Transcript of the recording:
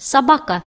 собака.